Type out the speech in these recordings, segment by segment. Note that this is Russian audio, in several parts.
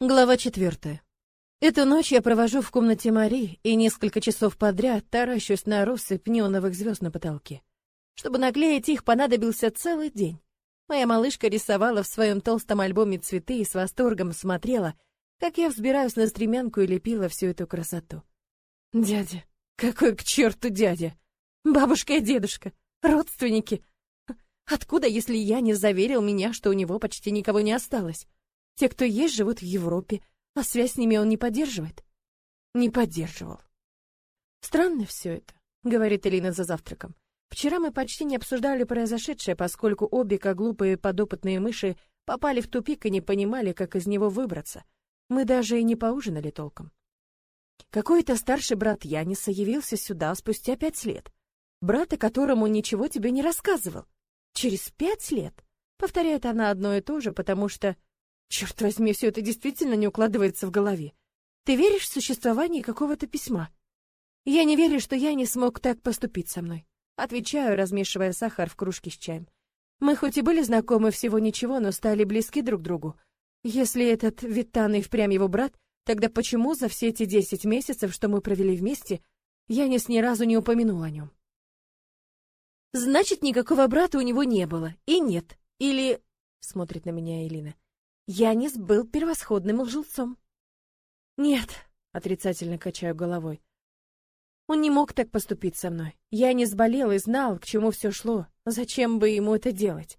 Глава четвертая. Эту ночь я провожу в комнате Мари и несколько часов подряд таращусь на россыпь неоновых звезд на потолке. Чтобы наклеить их, понадобился целый день. Моя малышка рисовала в своем толстом альбоме цветы и с восторгом смотрела, как я взбираюсь на стремянку и лепила всю эту красоту. Дядя, какой к черту дядя? Бабушка и дедушка, родственники. Откуда, если я не заверил меня, что у него почти никого не осталось? Те, кто есть, живут в Европе, а связь с ними он не поддерживает. Не поддерживал. Странно все это, говорит Элина за завтраком. Вчера мы почти не обсуждали произошедшее, поскольку обе, как глупые подопытные мыши, попали в тупик и не понимали, как из него выбраться. Мы даже и не поужинали толком. Какой-то старший брат Яниса явился сюда спустя пять лет. Брата, которому ничего тебе не рассказывал. Через пять лет. Повторяет она одно и то же, потому что Черт возьми, все это действительно не укладывается в голове. Ты веришь в существование какого-то письма? Я не верю, что я не смог так поступить со мной. Отвечаю, размешивая сахар в кружке с чаем. Мы хоть и были знакомы всего ничего, но стали близки друг другу. Если этот Витан и впрямь его брат, тогда почему за все эти десять месяцев, что мы провели вместе, Янис ни разу не упомянул о нем? Значит, никакого брата у него не было. И нет. Или... Смотрит на меня Элина. Янис был превосходным лжецом. Нет, отрицательно качаю головой. Он не мог так поступить со мной. Янис болел и знал, к чему все шло. Зачем бы ему это делать?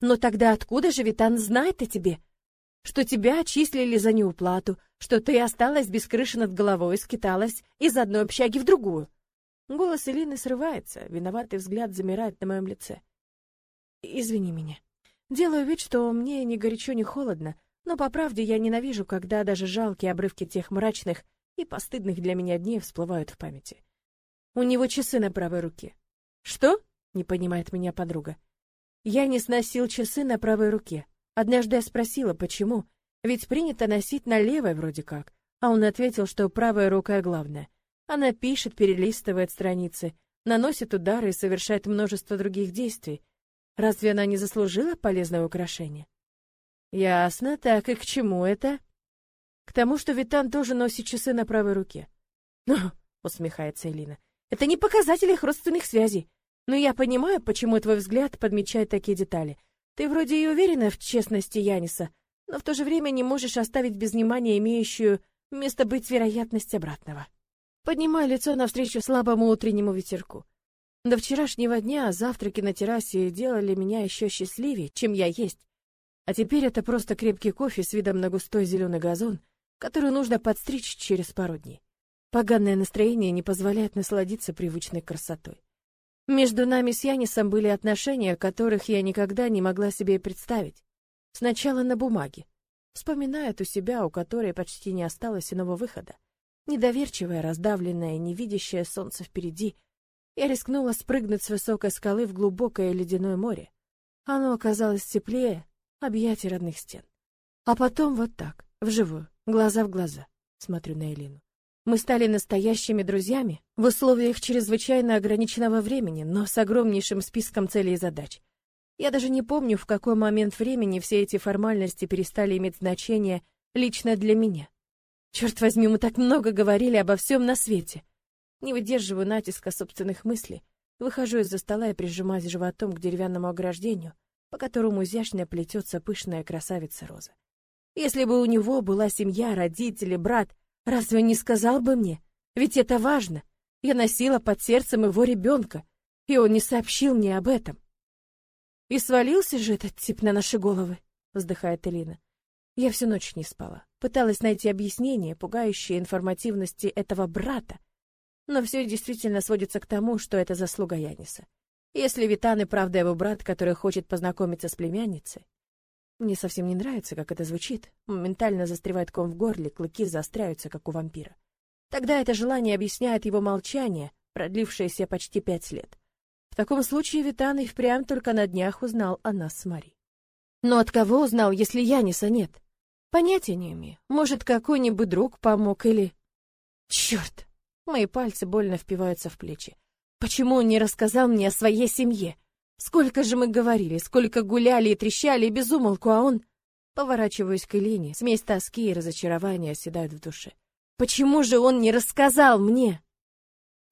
Но тогда откуда же Витан знает о тебе? Что тебя отчислили за неуплату, что ты осталась без крыши над головой, скиталась из одной общаги в другую. Голос Элины срывается, виноватый взгляд замирает на моем лице. Извини меня. Делаю вид, что мне ни горячо, ни холодно, но по правде я ненавижу, когда даже жалкие обрывки тех мрачных и постыдных для меня дней всплывают в памяти. У него часы на правой руке. Что? Не понимает меня подруга. Я не сносил часы на правой руке. Однажды я спросила, почему, ведь принято носить на левой вроде как, а он ответил, что правая рука главная. Она пишет, перелистывает страницы, наносит удары и совершает множество других действий, Разве она не заслужила полезное украшение? Ясно, так и к чему это? К тому, что Витан тоже носит часы на правой руке. Ну, усмехается Элина. Это не показатель их родственных связей. Но я понимаю, почему твой взгляд подмечает такие детали. Ты вроде и уверена в честности Яниса, но в то же время не можешь оставить без внимания имеющую место быть вероятность обратного. Поднимаю лицо навстречу слабому утреннему ветерку. До вчерашнего дня завтраки на террасе делали меня еще счастливее, чем я есть. А теперь это просто крепкий кофе с видом на густой зеленый газон, который нужно подстричь через пару дней. Поганое настроение не позволяет насладиться привычной красотой. Между нами с Янисом были отношения, которых я никогда не могла себе представить. Сначала на бумаге. Вспоминает у себя, у которой почти не осталось иного выхода. Недоверчивая, раздавленная, невидящая солнце впереди — я рискнула спрыгнуть с высокой скалы в глубокое ледяное море. Оно оказалось теплее объятий родных стен. А потом вот так, вживую, глаза в глаза, смотрю на Элину. Мы стали настоящими друзьями в условиях чрезвычайно ограниченного времени, но с огромнейшим списком целей и задач. Я даже не помню, в какой момент времени все эти формальности перестали иметь значение лично для меня. Черт возьми, мы так много говорили обо всем на свете. Не выдерживаю натиска собственных мыслей, выхожу из-за стола и прижимаюсь животом к деревянному ограждению, по которому изящно плетется пышная красавица Роза. Если бы у него была семья, родители, брат, разве не сказал бы мне? Ведь это важно. Я носила под сердцем его ребенка, и он не сообщил мне об этом. И свалился же этот тип на наши головы, вздыхает Элина. Я всю ночь не спала, пыталась найти объяснение пугающей информативности этого брата, но все действительно сводится к тому, что это заслуга Яниса. Если Витан и правда его брат, который хочет познакомиться с племянницей... Мне совсем не нравится, как это звучит. Моментально застревает ком в горле, клыки заостряются, как у вампира. Тогда это желание объясняет его молчание, продлившееся почти пять лет. В таком случае Витан и впрямь только на днях узнал о нас с Мари. Но от кого узнал, если Яниса нет? Понятия не имею. Может, какой-нибудь друг помог или... Черт! Мои пальцы больно впиваются в плечи. Почему он не рассказал мне о своей семье? Сколько же мы говорили, сколько гуляли и трещали без умолку, а он... Поворачиваюсь к Элине, смесь тоски и разочарования оседают в душе. Почему же он не рассказал мне?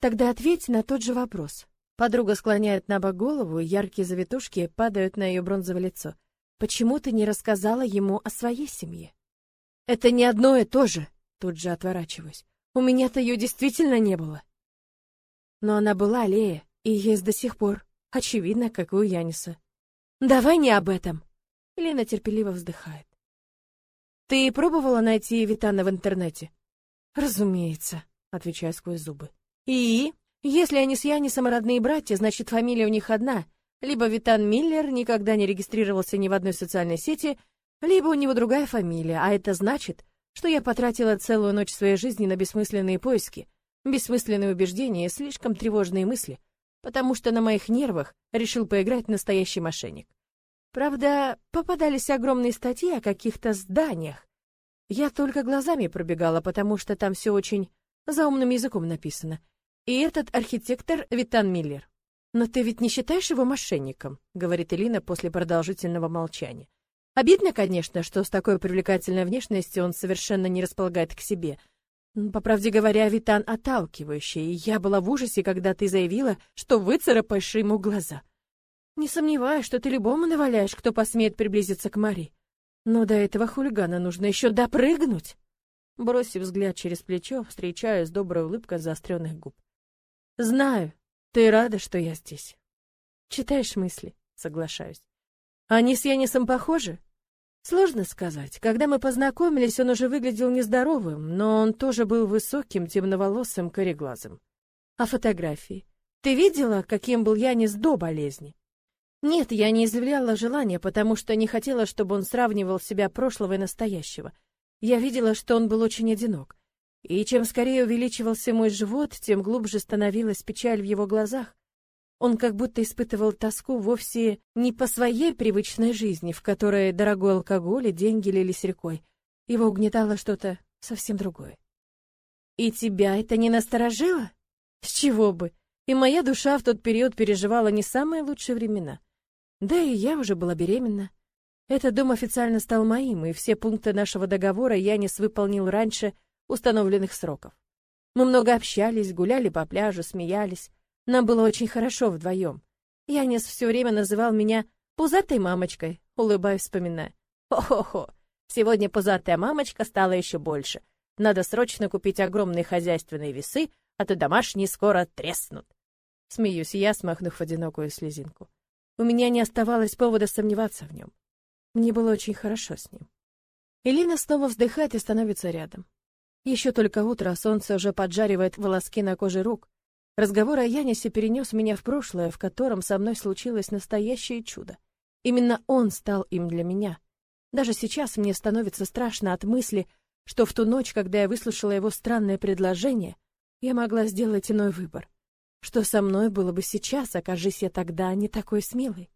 Тогда ответь на тот же вопрос. Подруга склоняет на бок голову, и яркие завитушки падают на ее бронзовое лицо. Почему ты не рассказала ему о своей семье? Это не одно и то же. Тут же отворачиваюсь. У меня-то ее действительно не было. Но она была, Лея, и есть до сих пор. Очевидно, как и у Яниса. Давай не об этом. Лена терпеливо вздыхает. Ты пробовала найти Витана в интернете? Разумеется, отвечаю сквозь зубы. И если они с Янисом родные братья, значит, фамилия у них одна. Либо Витан Миллер никогда не регистрировался ни в одной социальной сети, либо у него другая фамилия, а это значит, что я потратила целую ночь своей жизни на бессмысленные поиски, бессмысленные убеждения и слишком тревожные мысли, потому что на моих нервах решил поиграть настоящий мошенник. Правда, попадались огромные статьи о каких-то зданиях. Я только глазами пробегала, потому что там все очень заумным языком написано. И этот архитектор Витан Миллер. Но ты ведь не считаешь его мошенником, говорит Элина после продолжительного молчания. Обидно, конечно, что с такой привлекательной внешностью он совершенно не располагает к себе. По правде говоря, Витан отталкивающий, и я была в ужасе, когда ты заявила, что выцарапаешь ему глаза. Не сомневаюсь, что ты любому наваляешь, кто посмеет приблизиться к Мари. Но до этого хулигана нужно еще допрыгнуть. Бросив взгляд через плечо, встречаю с доброй улыбкой заостренных губ. Знаю, ты рада, что я здесь. Читаешь мысли, соглашаюсь. Они с Янисом похожи? Сложно сказать. Когда мы познакомились, он уже выглядел нездоровым, но он тоже был высоким, темноволосым, кореглазым. А фотографии? Ты видела, каким был Янис до болезни? Нет, я не изъявляла желания, потому что не хотела, чтобы он сравнивал себя прошлого и настоящего. Я видела, что он был очень одинок. И чем скорее увеличивался мой живот, тем глубже становилась печаль в его глазах. Он как будто испытывал тоску вовсе не по своей привычной жизни, в которой дорогой алкоголь и деньги лились рекой. Его угнетало что-то совсем другое. И тебя это не насторожило? С чего бы? И моя душа в тот период переживала не самые лучшие времена. Да и я уже была беременна. Этот дом официально стал моим, и все пункты нашего договора Янис выполнил раньше установленных сроков. Мы много общались, гуляли по пляжу, смеялись. Нам было очень хорошо вдвоем. Янис все время называл меня «пузатой мамочкой», улыбаясь, вспоминая. «Хо-хо-хо, сегодня пузатая мамочка стала еще больше. Надо срочно купить огромные хозяйственные весы, а то домашние скоро треснут». Смеюсь я, смахнув одинокую слезинку. У меня не оставалось повода сомневаться в нем. Мне было очень хорошо с ним. Элина снова вздыхает и становится рядом. Еще только утро, а солнце уже поджаривает волоски на коже рук. Разговор о Янисе перенес меня в прошлое, в котором со мной случилось настоящее чудо. Именно он стал им для меня. Даже сейчас мне становится страшно от мысли, что в ту ночь, когда я выслушала его странное предложение, я могла сделать иной выбор. Что со мной было бы сейчас, окажись я тогда не такой смелой?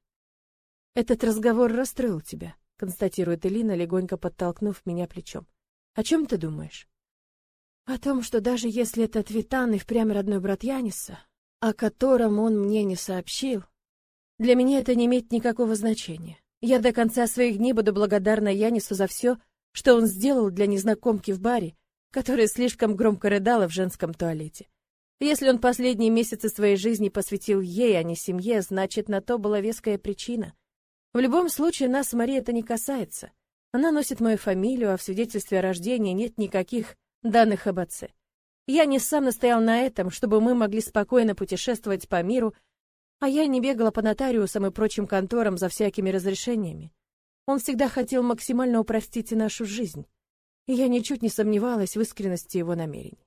Этот разговор расстроил тебя, констатирует Элина, легонько подтолкнув меня плечом. О чем ты думаешь? О том, что даже если этот Витан и впрямь родной брат Яниса, о котором он мне не сообщил, для меня это не имеет никакого значения. Я до конца своих дней буду благодарна Янису за все, что он сделал для незнакомки в баре, которая слишком громко рыдала в женском туалете. Если он последние месяцы своей жизни посвятил ей, а не семье, значит, на то была веская причина. В любом случае, нас с Марией это не касается. Она носит мою фамилию, а в свидетельстве о рождении нет никаких данных об отце. Я не сам настоял на этом, чтобы мы могли спокойно путешествовать по миру, а я не бегала по нотариусам и прочим конторам за всякими разрешениями. Он всегда хотел максимально упростить нашу жизнь, и я ничуть не сомневалась в искренности его намерений.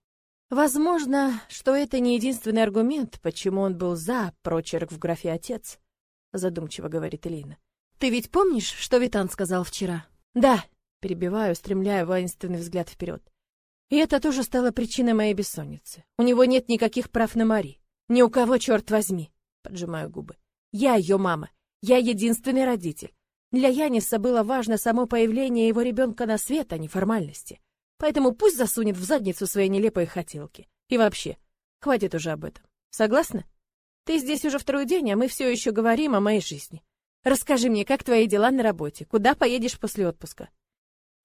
Возможно, что это не единственный аргумент, почему он был за прочерк в графе «отец», задумчиво говорит Элина. Ты ведь помнишь, что Витан сказал вчера? Да, перебиваю, стремляя воинственный взгляд вперед. И это тоже стало причиной моей бессонницы. У него нет никаких прав на Мари. Ни у кого, черт возьми. Поджимаю губы. Я ее мама. Я единственный родитель. Для Яниса было важно само появление его ребенка на свет, а не формальности. Поэтому пусть засунет в задницу свои нелепые хотелки. И вообще, хватит уже об этом. Согласна? Ты здесь уже второй день, а мы все еще говорим о моей жизни. Расскажи мне, как твои дела на работе? Куда поедешь после отпуска?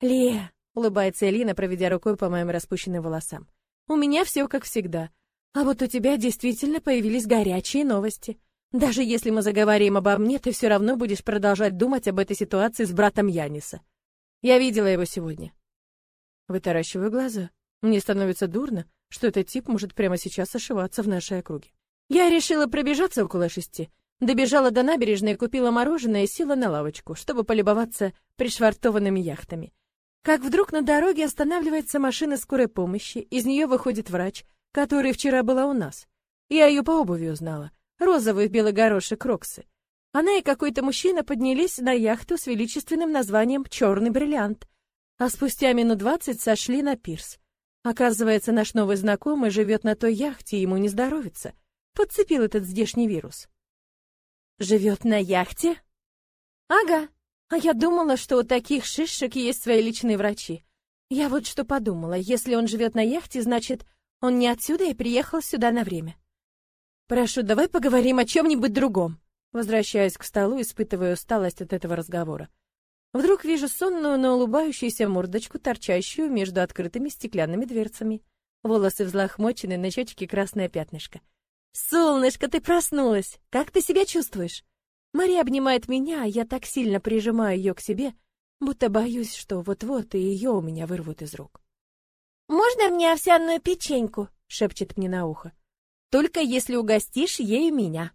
Ле, улыбается Элина, проведя рукой по моим распущенным волосам. У меня все как всегда. А вот у тебя действительно появились горячие новости. Даже если мы заговорим обо мне, ты все равно будешь продолжать думать об этой ситуации с братом Яниса. Я видела его сегодня. Вытаращиваю глаза. Мне становится дурно, что этот тип может прямо сейчас ошиваться в нашей округе. Я решила пробежаться около шести. Добежала до набережной, купила мороженое и села на лавочку, чтобы полюбоваться пришвартованными яхтами. Как вдруг на дороге останавливается машина скорой помощи, из нее выходит врач, который вчера была у нас. Я ее по обуви узнала розовые в белый горошек кроксы. Она и какой-то мужчина поднялись на яхту с величественным названием «Черный бриллиант», а спустя минут двадцать сошли на пирс. Оказывается, наш новый знакомый живет на той яхте, ему не здоровится. Подцепил этот здешний вирус. Живет на яхте? Ага. А я думала, что у таких шишек есть свои личные врачи. Я вот что подумала, если он живет на яхте, значит, он не отсюда и приехал сюда на время. Прошу, давай поговорим о чем-нибудь другом. Возвращаясь к столу, испытывая усталость от этого разговора. Вдруг вижу сонную, но улыбающуюся мордочку, торчащую между открытыми стеклянными дверцами. Волосы взлохмочены, на щечке красное пятнышко. «Солнышко, ты проснулась! Как ты себя чувствуешь?» Мария обнимает меня, а я так сильно прижимаю ее к себе, будто боюсь, что вот-вот и ее у меня вырвут из рук. «Можно мне овсяную печеньку?» — шепчет мне на ухо. Только если угостишь ею меня.